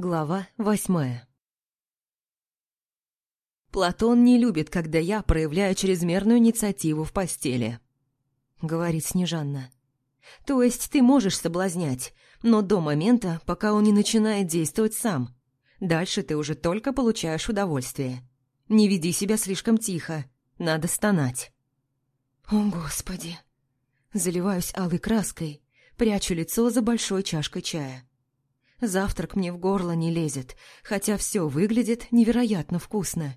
Глава восьмая «Платон не любит, когда я проявляю чрезмерную инициативу в постели», — говорит Снежанна. «То есть ты можешь соблазнять, но до момента, пока он не начинает действовать сам. Дальше ты уже только получаешь удовольствие. Не веди себя слишком тихо, надо стонать». «О, Господи!» Заливаюсь алой краской, прячу лицо за большой чашкой чая. Завтрак мне в горло не лезет, хотя все выглядит невероятно вкусно.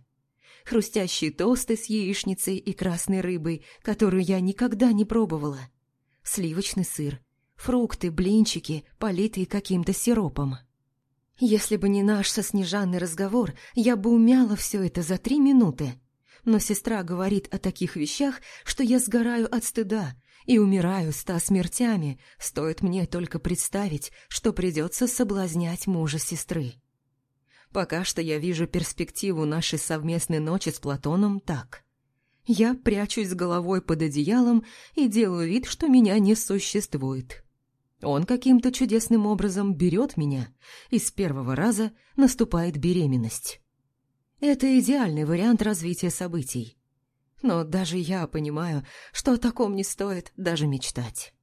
Хрустящие тосты с яичницей и красной рыбой, которую я никогда не пробовала. Сливочный сыр, фрукты, блинчики, политые каким-то сиропом. Если бы не наш со Снежанной разговор, я бы умяла все это за три минуты. Но сестра говорит о таких вещах, что я сгораю от стыда, и умираю ста смертями, стоит мне только представить, что придется соблазнять мужа сестры. Пока что я вижу перспективу нашей совместной ночи с Платоном так. Я прячусь головой под одеялом и делаю вид, что меня не существует. Он каким-то чудесным образом берет меня, и с первого раза наступает беременность. Это идеальный вариант развития событий но даже я понимаю, что о таком не стоит даже мечтать.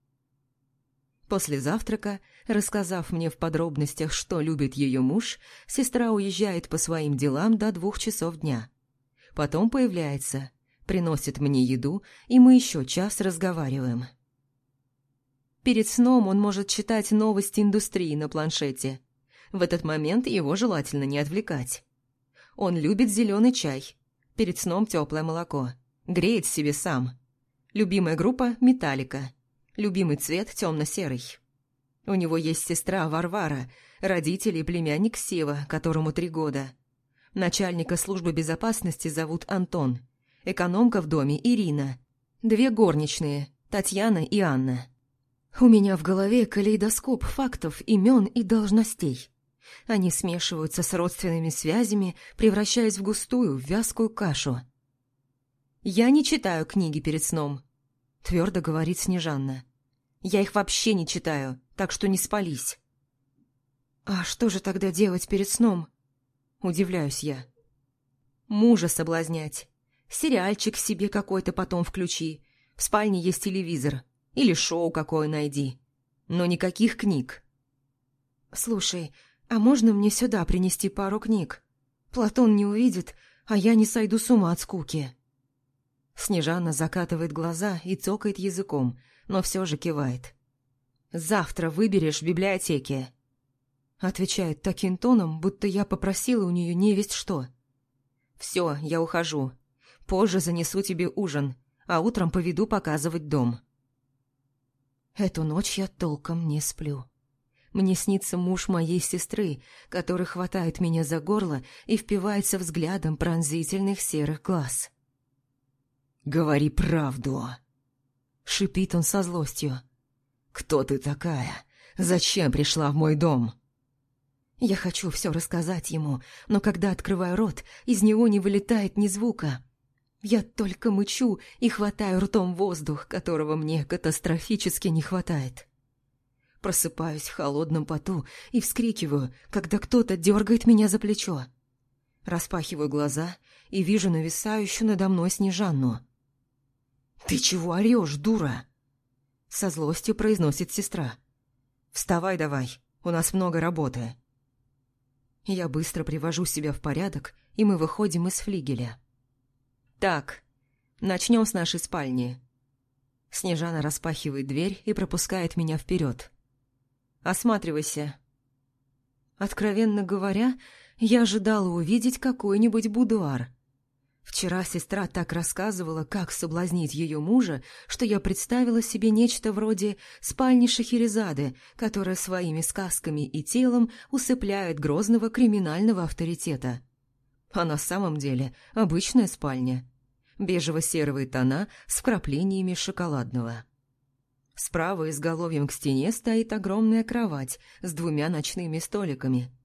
После завтрака, рассказав мне в подробностях, что любит ее муж, сестра уезжает по своим делам до двух часов дня. Потом появляется, приносит мне еду, и мы еще час разговариваем. Перед сном он может читать новости индустрии на планшете. В этот момент его желательно не отвлекать. Он любит зеленый чай, перед сном теплое молоко – Греет себе сам. Любимая группа – Металлика. Любимый цвет – темно-серый. У него есть сестра Варвара, родители и племянник Сева, которому три года. Начальника службы безопасности зовут Антон. Экономка в доме – Ирина. Две горничные – Татьяна и Анна. У меня в голове калейдоскоп фактов, имен и должностей. Они смешиваются с родственными связями, превращаясь в густую, вязкую кашу – «Я не читаю книги перед сном», — твердо говорит Снежанна. «Я их вообще не читаю, так что не спались». «А что же тогда делать перед сном?» — удивляюсь я. «Мужа соблазнять. Сериальчик себе какой-то потом включи. В спальне есть телевизор. Или шоу какое найди. Но никаких книг». «Слушай, а можно мне сюда принести пару книг? Платон не увидит, а я не сойду с ума от скуки». Снежана закатывает глаза и цокает языком, но все же кивает. «Завтра выберешь в библиотеке», — отвечает таким тоном, будто я попросила у нее невесть что. «Все, я ухожу. Позже занесу тебе ужин, а утром поведу показывать дом». Эту ночь я толком не сплю. Мне снится муж моей сестры, который хватает меня за горло и впивается взглядом пронзительных серых глаз. «Говори правду!» Шипит он со злостью. «Кто ты такая? Зачем пришла в мой дом?» Я хочу все рассказать ему, но когда открываю рот, из него не вылетает ни звука. Я только мычу и хватаю ртом воздух, которого мне катастрофически не хватает. Просыпаюсь в холодном поту и вскрикиваю, когда кто-то дергает меня за плечо. Распахиваю глаза и вижу нависающую надо мной Снежанну. «Ты чего орешь, дура?» Со злостью произносит сестра. «Вставай давай, у нас много работы». Я быстро привожу себя в порядок, и мы выходим из флигеля. «Так, начнем с нашей спальни». Снежана распахивает дверь и пропускает меня вперед. «Осматривайся». Откровенно говоря, я ожидала увидеть какой-нибудь будуар – Вчера сестра так рассказывала, как соблазнить ее мужа, что я представила себе нечто вроде спальни Шахерезады, которая своими сказками и телом усыпляет грозного криминального авторитета. А на самом деле обычная спальня. Бежево-серые тона с вкраплениями шоколадного. Справа изголовьем к стене стоит огромная кровать с двумя ночными столиками –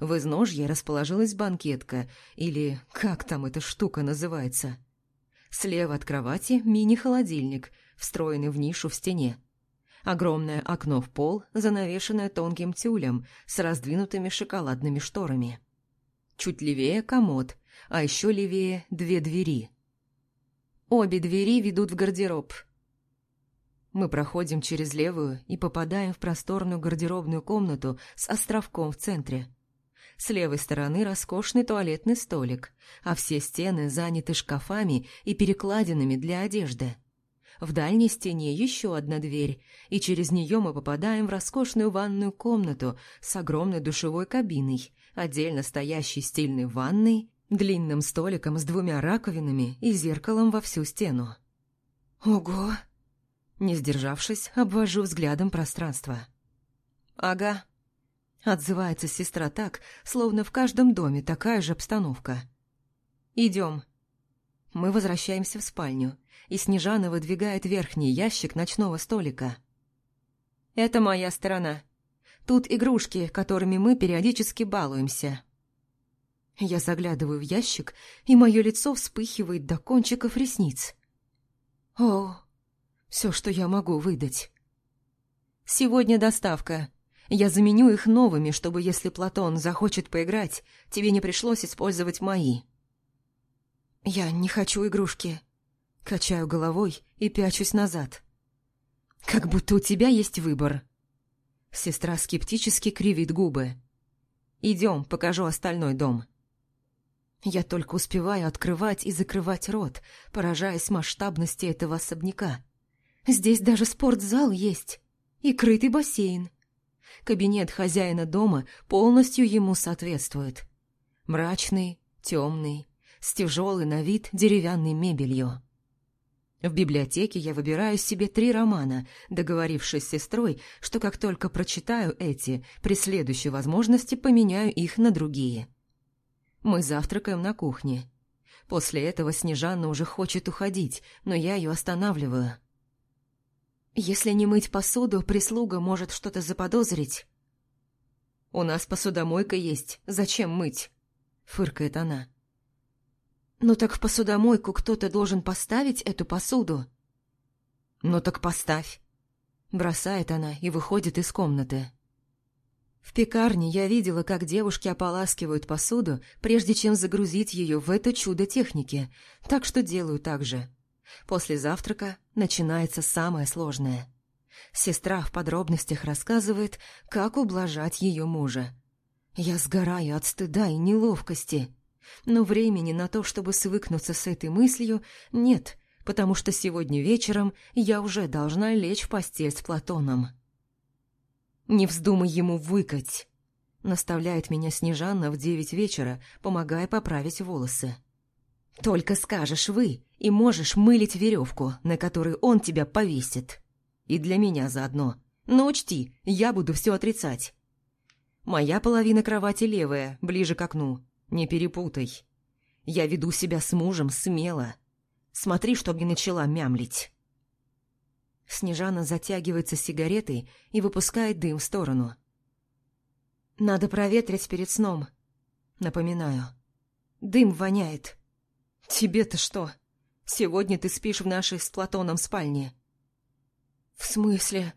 в изножье расположилась банкетка, или как там эта штука называется. Слева от кровати мини-холодильник, встроенный в нишу в стене. Огромное окно в пол, занавешенное тонким тюлем с раздвинутыми шоколадными шторами. Чуть левее комод, а еще левее две двери. Обе двери ведут в гардероб. Мы проходим через левую и попадаем в просторную гардеробную комнату с островком в центре. С левой стороны роскошный туалетный столик, а все стены заняты шкафами и перекладинами для одежды. В дальней стене еще одна дверь, и через нее мы попадаем в роскошную ванную комнату с огромной душевой кабиной, отдельно стоящей стильной ванной, длинным столиком с двумя раковинами и зеркалом во всю стену. «Ого!» Не сдержавшись, обвожу взглядом пространство. «Ага», — отзывается сестра так, словно в каждом доме такая же обстановка. «Идем». Мы возвращаемся в спальню, и Снежана выдвигает верхний ящик ночного столика. «Это моя сторона. Тут игрушки, которыми мы периодически балуемся». Я заглядываю в ящик, и мое лицо вспыхивает до кончиков ресниц. «О, все, что я могу выдать». «Сегодня доставка. Я заменю их новыми, чтобы, если Платон захочет поиграть, тебе не пришлось использовать мои». «Я не хочу игрушки», Качаю головой и пячусь назад. «Как будто у тебя есть выбор». Сестра скептически кривит губы. «Идем, покажу остальной дом». Я только успеваю открывать и закрывать рот, поражаясь масштабности этого особняка. Здесь даже спортзал есть и крытый бассейн. Кабинет хозяина дома полностью ему соответствует. Мрачный, темный, с тяжелой на вид деревянной мебелью. В библиотеке я выбираю себе три романа, договорившись с сестрой, что как только прочитаю эти, при следующей возможности поменяю их на другие. Мы завтракаем на кухне. После этого Снежанна уже хочет уходить, но я ее останавливаю. Если не мыть посуду, прислуга может что-то заподозрить. «У нас посудомойка есть, зачем мыть?» — фыркает она. «Ну так в посудомойку кто-то должен поставить эту посуду». «Ну так поставь», — бросает она и выходит из комнаты. В пекарне я видела, как девушки ополаскивают посуду, прежде чем загрузить ее в это чудо техники, так что делаю так же. После завтрака начинается самое сложное. Сестра в подробностях рассказывает, как ублажать ее мужа. Я сгораю от стыда и неловкости. Но времени на то, чтобы свыкнуться с этой мыслью, нет, потому что сегодня вечером я уже должна лечь в постель с Платоном. «Не вздумай ему выкать!» Наставляет меня Снежанна в девять вечера, помогая поправить волосы. «Только скажешь «вы» и можешь мылить веревку, на которой он тебя повесит. И для меня заодно. Но учти, я буду все отрицать. Моя половина кровати левая, ближе к окну. Не перепутай. Я веду себя с мужем смело. Смотри, чтоб не начала мямлить. Снежана затягивается сигаретой и выпускает дым в сторону. «Надо проветрить перед сном», — напоминаю. «Дым воняет». «Тебе-то что? Сегодня ты спишь в нашей с Платоном спальне». «В смысле?»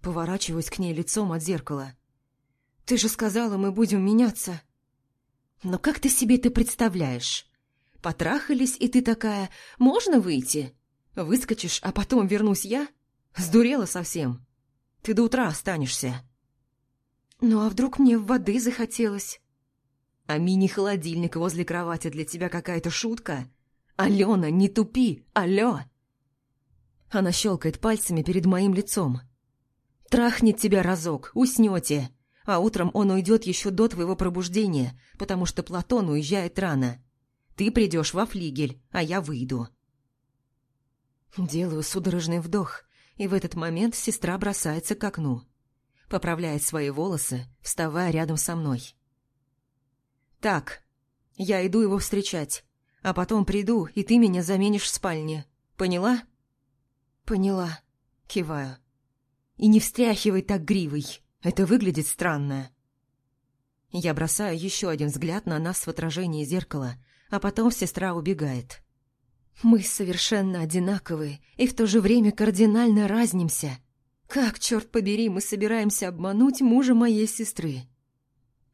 Поворачиваюсь к ней лицом от зеркала. «Ты же сказала, мы будем меняться». Но как ты себе это представляешь? Потрахались, и ты такая, можно выйти? Выскочишь, а потом вернусь я? Сдурела совсем. Ты до утра останешься. Ну а вдруг мне воды захотелось? А мини-холодильник возле кровати для тебя какая-то шутка? Алена, не тупи, алло! Она щелкает пальцами перед моим лицом. Трахнет тебя разок, уснете а утром он уйдет еще до твоего пробуждения, потому что Платон уезжает рано. Ты придешь во флигель, а я выйду. Делаю судорожный вдох, и в этот момент сестра бросается к окну. Поправляет свои волосы, вставая рядом со мной. «Так, я иду его встречать, а потом приду, и ты меня заменишь в спальне. Поняла?» «Поняла», — киваю. «И не встряхивай так гривой, это выглядит странно. Я бросаю еще один взгляд на нас в отражении зеркала, а потом сестра убегает. Мы совершенно одинаковые и в то же время кардинально разнимся. Как, черт побери, мы собираемся обмануть мужа моей сестры?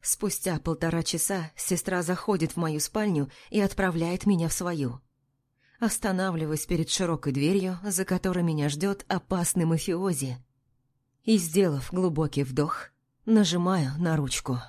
Спустя полтора часа сестра заходит в мою спальню и отправляет меня в свою. Останавливаюсь перед широкой дверью, за которой меня ждет опасный мафиози. И, сделав глубокий вдох, нажимаю на ручку.